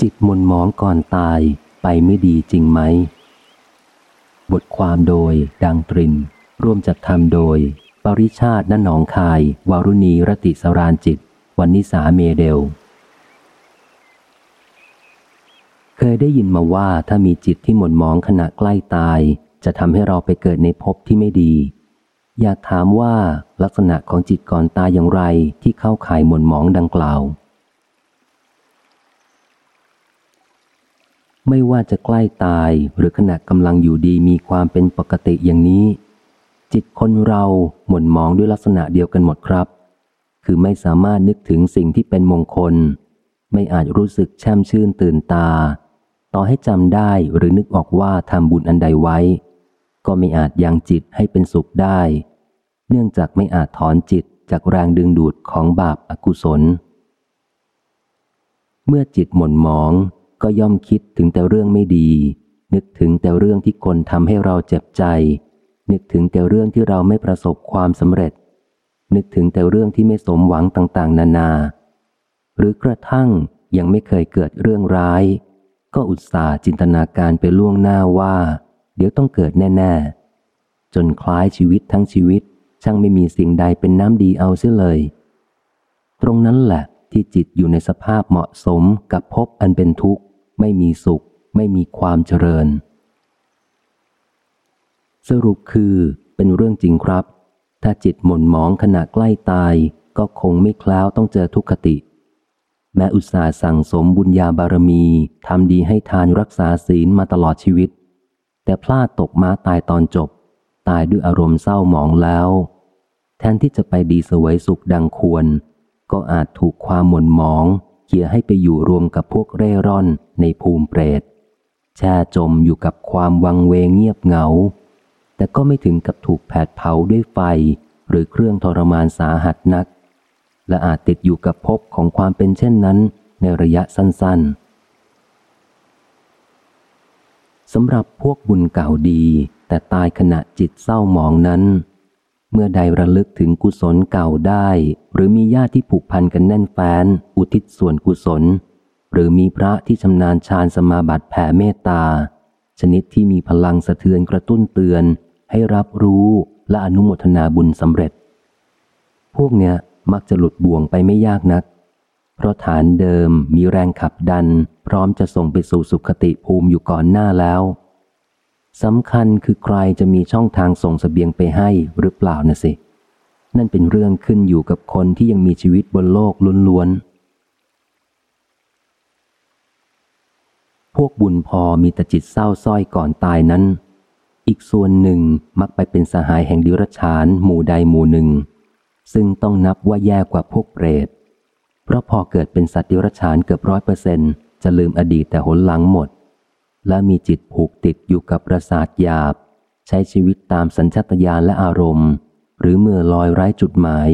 จิตมุนหมองก่อนตายไปไม่ดีจริงไหม บทความโดยดังตริน ร่วมจัดทำโดย ปริชาตินหนองคาย วารุณีรติสรานจิต วันนิสาเมเดล เคยได้ยินมาว่าถ้ามีจิตที่หม่นมองขณะใกล้ตาย จะทำให้เราไปเกิดในภพที่ไม่ดี อยากถามว่าลักษณะของจิตก่อนตายอย่างไรที่เข้าข่ายหม่นมองดังกล่าว ไม่ว่าจะใกล้ตายหรือขณะกำลังอยู่ดีมีความเป็นปกติอย่างนี้ จิตคนเราหม่นมองด้วยลักษณะเดียวกันหมดครับ คือไม่สามารถนึกถึงสิ่งที่เป็นมงคล ไม่อาจรู้สึกแช่มชื่นตื่นตา ต่อให้จำได้หรือนึกออกว่าทำบุญอันใดไว้ ก็ไม่อาจยังจิตให้เป็นสุขได้ เนื่องจากไม่อาจถอนจิตจากแรงดึงดูดของบาปอากุศล เมื่อจิตหม่นมอง ก็ย่อมคิดถึงแต่เรื่องไม่ดี นึกถึงแต่เรื่องที่คนทำให้เราเจ็บใจ นึกถึงแต่เรื่องที่เราไม่ประสบความสำเร็จ นึกถึงแต่เรื่องที่ไม่สมหวังต่าง ๆ นานา หรือกระทั่งยังไม่เคยเกิดเรื่องร้าย ก็อุตส่าห์จินตนาการไปล่วงหน้าว่า เดี๋ยวต้องเกิดแน่ ๆ จนคล้ายชีวิตทั้งชีวิต ช่างไม่มีสิ่งใดเป็นน้ำดีเอาเสียเลย ตรงนั้นแหละที่จิตอยู่ในสภาพเหมาะสมกับพบอันเป็นทุกข์ ไม่มีสุข ไม่มีความเจริญ สรุปคือเป็นเรื่องจริงครับ ถ้าจิตหม่นหมองขณะใกล้ตายก็คงไม่คล้าวต้องเจอทุกขติ แม้อุตสาห์สั่งสมบุญญาบารมีทำดีให้ทานรักษาศีลมาตลอดชีวิต แต่พลาดตกม้าตายตอนจบ ตายด้วยอารมณ์เศร้าหมองแล้ว แทนที่จะไปดีสวยสุขดังควร ก็อาจถูกความหม่นหมอง เขี่ยให้ไปอยู่รวมกับพวกเร่ร่อนในภูมิเปรตแช่จมอยู่กับความวังเวงเงียบเหงา แต่ก็ไม่ถึงกับถูกแผดเผาด้วยไฟ หรือเครื่องทรมานสาหัสนัก และอาจติดอยู่กับภพของความเป็นเช่นนั้นในระยะสั้นๆสำหรับพวกบุญเก่าดี แต่ตายขณะจิตเศร้าหมองนั้น เมื่อใดระลึกถึงกุศลเก่าได้ หรือมีญาติที่ผูกพันกันแน่นแฟ้น อุทิศส่วนกุศล หรือมีพระที่ชำนาญฌานสมาบัติแผ่เมตตา ชนิดที่มีพลังสะเทือนกระตุ้นเตือน ให้รับรู้และอนุโมทนาบุญสำเร็จ พวกเนี้ยมักจะหลุดบ่วงไปไม่ยากนัก เพราะฐานเดิมมีแรงขับดัน พร้อมจะส่งไปสู่สุขติภูมิอยู่ก่อนหน้าแล้ว สำคัญคือใครจะมีช่องทางส่งสเสบียงไปให้หรือเปล่านะสิ นั่นเป็นเรื่องขึ้นอยู่กับคนที่ยังมีชีวิตบนโลกล้วนๆ พวกบุญพอมีแต่จิตเศร้าส้อยก่อนตายนั้น อีกส่วนหนึ่งมักไปเป็นสหายแห่งดิรชานหมู่ใดหมู่หนึ่ง ซึ่งต้องนับว่าแย่กว่าพวกเปรต เพราะพอเกิดเป็นสัตว์ดิรชานเกือบร้อยเปอร์เซนจะลืมอดีตแต่หนหลังหมด และมีจิตผูกติดอยู่กับประสาทหยาบ ใช้ชีวิตตามสัญชตาตญาณและอารมณ์ หรือเมื่อลอยไร้จุดหมาย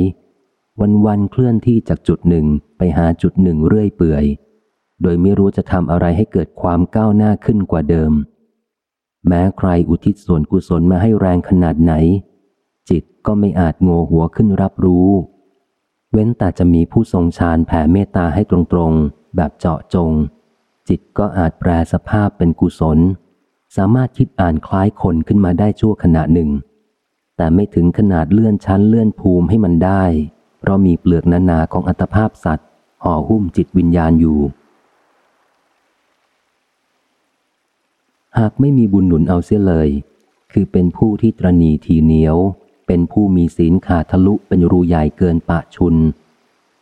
วันวันเคลื่อนที่จากจุดหนึ่งไปหาจุดหนึ่งเรื่อยเปื่อย โดยไม่รู้จะทำอะไรให้เกิดความก้าวหน้าขึ้นกว่าเดิม แม้ใครอุทิศส่วนกุศลมาให้แรงขนาดไหน จิตก็ไม่อาจโงหัวขึ้นรับรู้ เว้นแต่จะมีผู้ทรงฌานแผ่เมตตาให้ตรงๆ แบบเจาะจง จิตก็อาจแปลสภาพเป็นกุศล สามารถคิดอ่านคล้ายคนขึ้นมาได้ชั่วขณะหนึ่ง แต่ไม่ถึงขนาดเลื่อนชั้นเลื่อนภูมิให้มันได้ เพราะมีเปลือกหนาๆของอัตภาพสัตว์ ห่อหุ้มจิตวิญญาณอยู่ หากไม่มีบุญหนุนเอาเสียเลย คือเป็นผู้ที่ตรณีทีเหนียว เป็นผู้มีศีลขาดทะลุเป็นรูใหญ่เกินปะชุน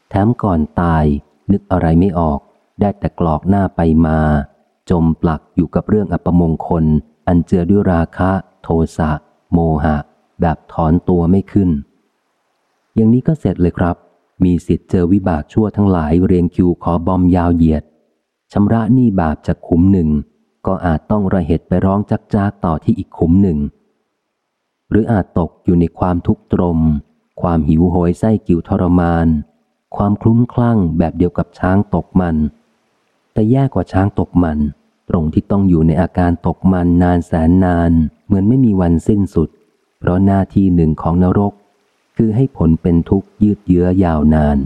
แถมก่อนตายนึกอะไรไม่ออก ได้แต่กรอกหน้าไปมา จมปลักอยู่กับเรื่องอัปมงคล อันเจือด้วยราคะ โทสะ โมหะ แบบถอนตัวไม่ขึ้น อย่างนี้ก็เสร็จเลยครับ มีสิทธิ์เจอวิบากชั่วทั้งหลายเรียงคิวขอบอมยาวเหยียดชำระหนี้บาปจากขุมหนึ่ง ก็อาจต้องระเหตุไปร้องจักจากต่อที่อีกขุมหนึ่ง หรืออาจตกอยู่ในความทุกข์ตรม ความหิวโหยไส้กิวทรมาน ความคลุ้มคลั่งแบบเดียวกับช้างตกมัน แย่กว่าช้างตกมัน ตรงที่ต้องอยู่ในอาการตกมันนานแสนนาน เหมือนไม่มีวันสิ้นสุด เพราะหน้าที่หนึ่งของนรก คือให้ผลเป็นทุกข์ยืดเยื้อยาวนาน